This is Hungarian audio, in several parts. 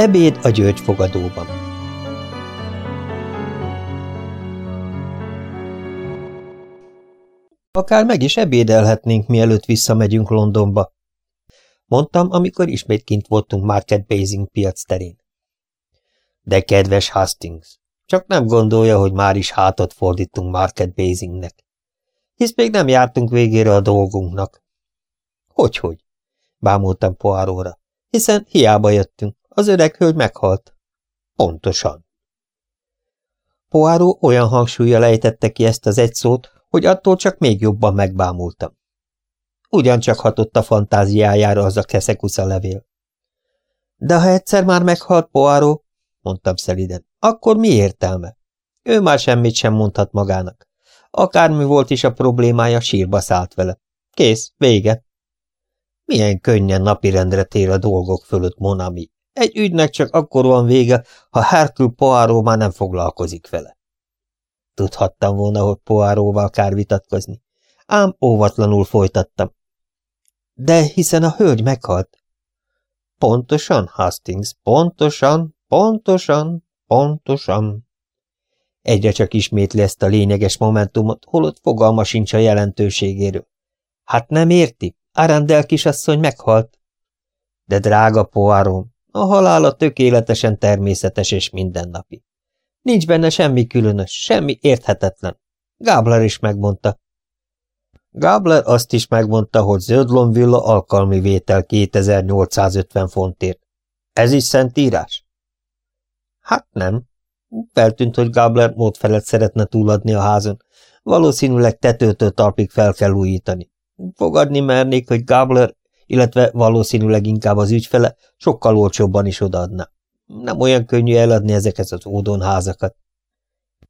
Ebéd a györgyfogadóban Akár meg is ebédelhetnénk, mielőtt visszamegyünk Londonba, mondtam, amikor ismét kint voltunk Market Basing piac terén. De kedves Hastings, csak nem gondolja, hogy már is hátat fordítunk Market Basingnek. Hisz még nem jártunk végére a dolgunknak. Hogyhogy? Bámultam Poáróra. Hiszen hiába jöttünk. Az öreg hölgy meghalt. Pontosan. Poáró olyan hangsúlya lejtette ki ezt az egy szót, hogy attól csak még jobban megbámultam. Ugyancsak hatott a fantáziájára az a keszekusza levél. De ha egyszer már meghalt Poáró, mondtam szeliden, akkor mi értelme? Ő már semmit sem mondhat magának. Akármi volt is a problémája, sírba szállt vele. Kész, vége. Milyen könnyen napirendre tér a dolgok fölött, Monami. Egy ügynek csak akkor van vége, ha Hercule Poirot már nem foglalkozik vele. Tudhattam volna, hogy Poiróval kár vitatkozni. Ám óvatlanul folytattam. De hiszen a hölgy meghalt. Pontosan, Hastings, pontosan, pontosan, pontosan. Egyre csak ismétli ezt a lényeges momentumot, holott fogalma sincs a jelentőségéről. Hát nem érti? Arandel kisasszony meghalt. De drága poárom, a halála tökéletesen természetes és mindennapi. Nincs benne semmi különös, semmi érthetetlen. Gábler is megmondta. Gábler azt is megmondta, hogy Zöldlomvilla alkalmi vétel 2850 fontért. Ez is szentírás? Hát nem. Feltűnt, hogy Gábler módfelet szeretne túladni a házon. Valószínűleg tetőtől talpig fel kell újítani. Fogadni mernék, hogy Gábler, illetve valószínűleg inkább az ügyfele sokkal olcsóbban is odaadna. Nem olyan könnyű eladni ezeket az ódonházakat.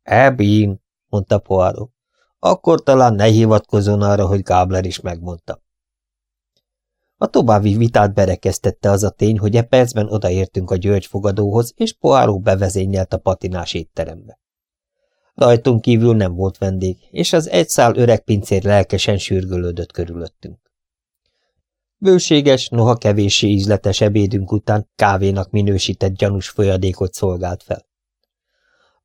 Ebin, mondta Poirot. Akkor talán ne hivatkozzon arra, hogy Gábler is megmondta. A további vitát berekeztette az a tény, hogy e percben odaértünk a György fogadóhoz, és Poirot bevezényelt a patinás étterembe. Rajtunk kívül nem volt vendég, és az egy szál öreg pincér lelkesen sürgölődött körülöttünk. Bőséges, noha kevéssé ízletes ebédünk után kávénak minősített gyanús folyadékot szolgált fel.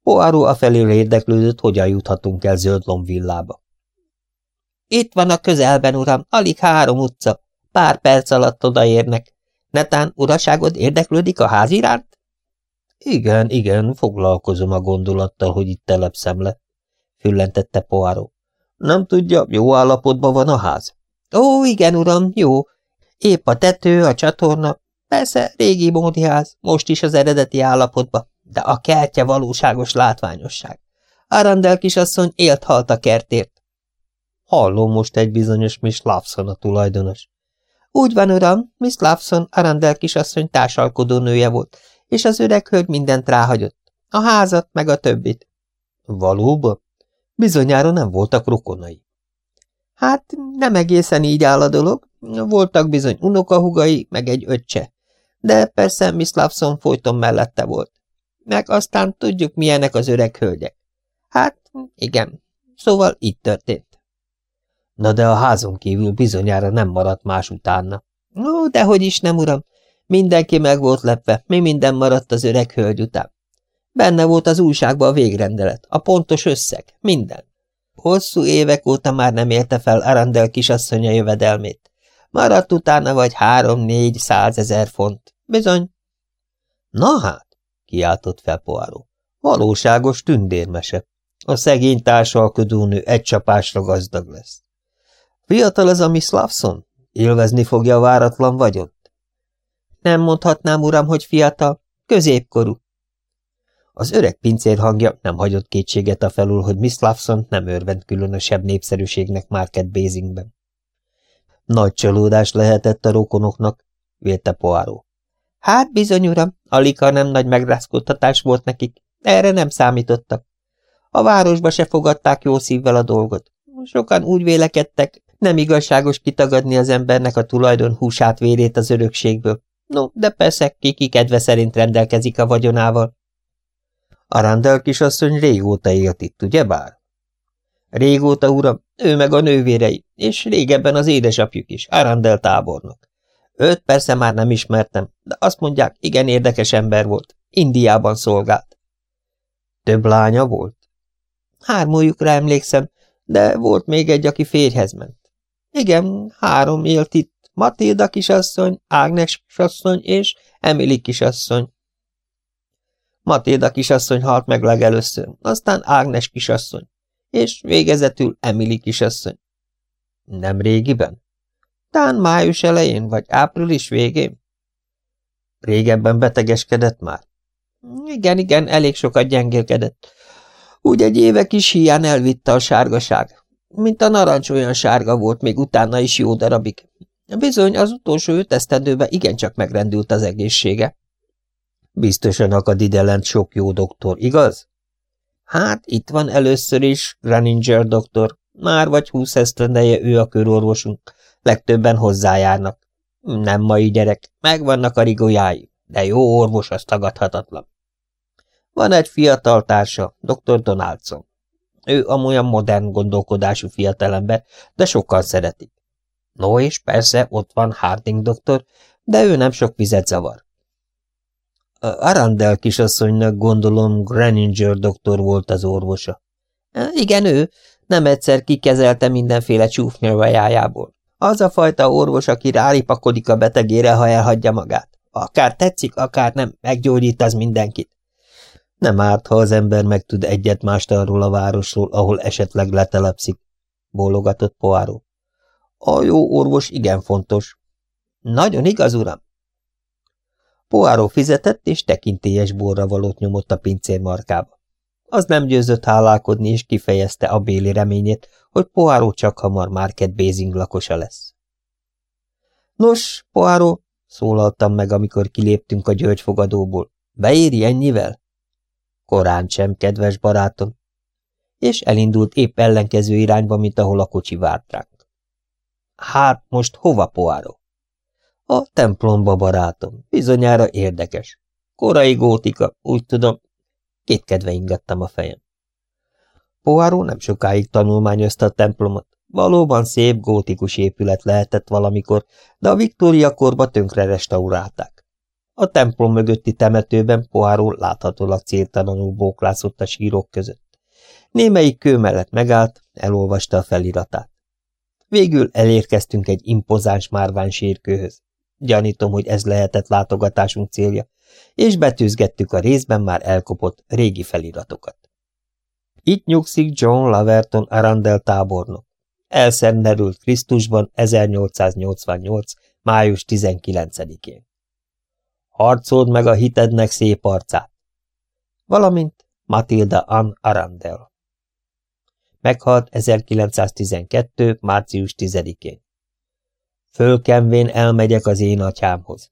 Poirot felé érdeklődött, hogyan juthatunk el Zöld villába. Itt van a közelben, uram, alig három utca. Pár perc alatt odaérnek. Netán uraságod érdeklődik a ház iránt? Igen, igen, foglalkozom a gondolattal, hogy itt telepszem le, füllentette Poirot. Nem tudja, jó állapotban van a ház? Ó, igen, uram, jó. Épp a tető, a csatorna. Persze, régi módi ház, most is az eredeti állapotban, de a kertje valóságos látványosság. Arandel kisasszony élt halt a kertért. Hallom most egy bizonyos Miss Lawson a tulajdonos. Úgy van, uram, Miss Lawson Arandel kisasszony társalkodó nője volt, és az öreg hölgy mindent ráhagyott. A házat, meg a többit. Valóban? Bizonyára nem voltak rokonai. Hát nem egészen így áll a dolog. Voltak bizony unokahugai, meg egy öccse. De persze Miss Lawson folyton mellette volt. Meg aztán tudjuk, milyenek az öreg hölgyek. Hát, igen. Szóval így történt. Na de a házon kívül bizonyára nem maradt más utána. Ó, dehogy is nem, uram. Mindenki meg volt lepve, mi minden maradt az öreg hölgy után. Benne volt az újságban a végrendelet, a pontos összeg, minden. Hosszú évek óta már nem érte fel Arandel kisasszonya jövedelmét. Maradt utána vagy három-négy százezer font. Bizony. Na hát, kiáltott fel Poáró. Valóságos tündérmese. A szegény társalkodónő egy csapásra gazdag lesz. Fiatal ez a Miss Lawson? Élvezni fogja a váratlan vagyont? Nem mondhatnám, uram, hogy fiatal, középkorú. Az öreg pincér hangja nem hagyott kétséget a felül, hogy Miss Lawson nem örvend különösebb népszerűségnek Market Basingben. Nagy csalódás lehetett a rokonoknak, vélte Poáró. Hát bizony, uram, alig nem nagy megrázkodtatás volt nekik, erre nem számítottak. A városba se fogadták jó szívvel a dolgot. Sokan úgy vélekedtek, nem igazságos kitagadni az embernek a tulajdon húsát vérét az örökségből. No, de persze, kiki kedve szerint rendelkezik a vagyonával. A Randall kisasszony régóta élt itt, ugye bár? Régóta, uram, ő meg a nővérei, és régebben az édesapjuk is, Arandel tábornok. Őt persze már nem ismertem, de azt mondják, igen érdekes ember volt. Indiában szolgált. Több lánya volt? Hármójukra emlékszem, de volt még egy, aki férjhez ment. Igen, három élt itt, Matilda kisasszony, Ágnes kisasszony és Emily kisasszony. Matilda kisasszony halt meg legelőször, aztán Ágnes kisasszony, és végezetül Emily kisasszony. Nem régiben? Tán május elején, vagy április végén? Régebben betegeskedett már? Igen, igen, elég sokat gyengélkedett. Úgy egy évek is hiány elvitte a sárgaság. Mint a narancs olyan sárga volt, még utána is jó darabig. Bizony, az utolsó öt esztendőben igencsak megrendült az egészsége. Biztosan akad ide lent sok jó doktor, igaz? Hát, itt van először is Graninger doktor. Már vagy húsz esztendeje ő a körorvosunk. Legtöbben hozzájárnak. Nem mai gyerek, megvannak a rigójái, de jó orvos az tagadhatatlan. Van egy fiatal társa, dr. Donaldson. Ő amolyan modern gondolkodású fiatalember, de sokkal szeretik. No, és persze ott van Harding doktor, de ő nem sok vizet zavar. Arandel kisasszonynak gondolom Greninger doktor volt az orvosa. Igen, ő. Nem egyszer kikezelte mindenféle csúfnyelvajájából. Az a fajta orvos, aki ráripakodik a betegére, ha elhagyja magát. Akár tetszik, akár nem, meggyógyít az mindenkit. Nem árt, ha az ember megtud egyet-mást arról a városról, ahol esetleg letelepszik, bólogatott Poáró. A jó orvos igen fontos. Nagyon igaz, uram? Poáró fizetett, és tekintélyes borra valót nyomott a pincér markába. Az nem győzött hálálkodni, és kifejezte a béli reményét, hogy Poáró csak hamar Market Basing lakosa lesz. Nos, Poáró, szólaltam meg, amikor kiléptünk a györgyfogadóból. Beéri ennyivel? Korán sem, kedves barátom. És elindult épp ellenkező irányba, mint ahol a kocsi várt ránk. Hát most hova, Poáró? A templomba, barátom. Bizonyára érdekes. Korai gótika, úgy tudom. Két kedve ingattam a fejem. Poáró nem sokáig tanulmányozta a templomot. Valóban szép gótikus épület lehetett valamikor, de a Viktória korba tönkre restaurálták. A templom mögötti temetőben Poáró láthatólag céltalanul bóklászott a sírok között. Némelyik kő mellett megállt, elolvasta a feliratát. Végül elérkeztünk egy impozáns márvány sírkőhöz. Gyanítom, hogy ez lehetett látogatásunk célja, és betűzgettük a részben már elkopott régi feliratokat. Itt nyugszik John Laverton Arandel tábornok. Elszenderült Krisztusban 1888. május 19-én. Harcold meg a hitednek szép arcát. Valamint Matilda Ann Arandel. Meghalt 1912. március 10-én. Fölkenvén elmegyek az én atyámhoz.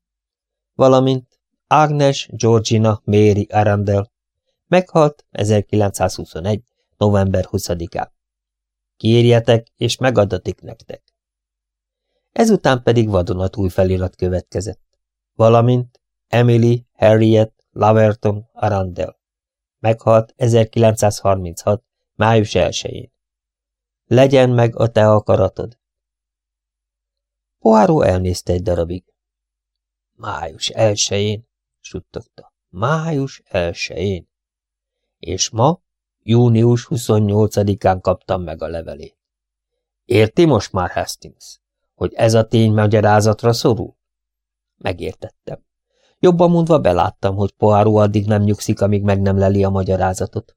Valamint Agnes Georgina Mary Arandel. Meghalt 1921. november 20-án. Kérjetek, és megadatik nektek. Ezután pedig vadonatúj felirat következett. Valamint Emily Harriet Laverton Arandel. Meghalt 1936. május 1-én. Legyen meg a te akaratod. Poirot elnézte egy darabig. Május elsején, suttogta. Május elsején. És ma, június 28-án kaptam meg a levelét. Érti most már, Hastings, hogy ez a tény magyarázatra szorul? Megértettem. Jobban mondva beláttam, hogy Poirot addig nem nyugszik, amíg meg nem leli a magyarázatot.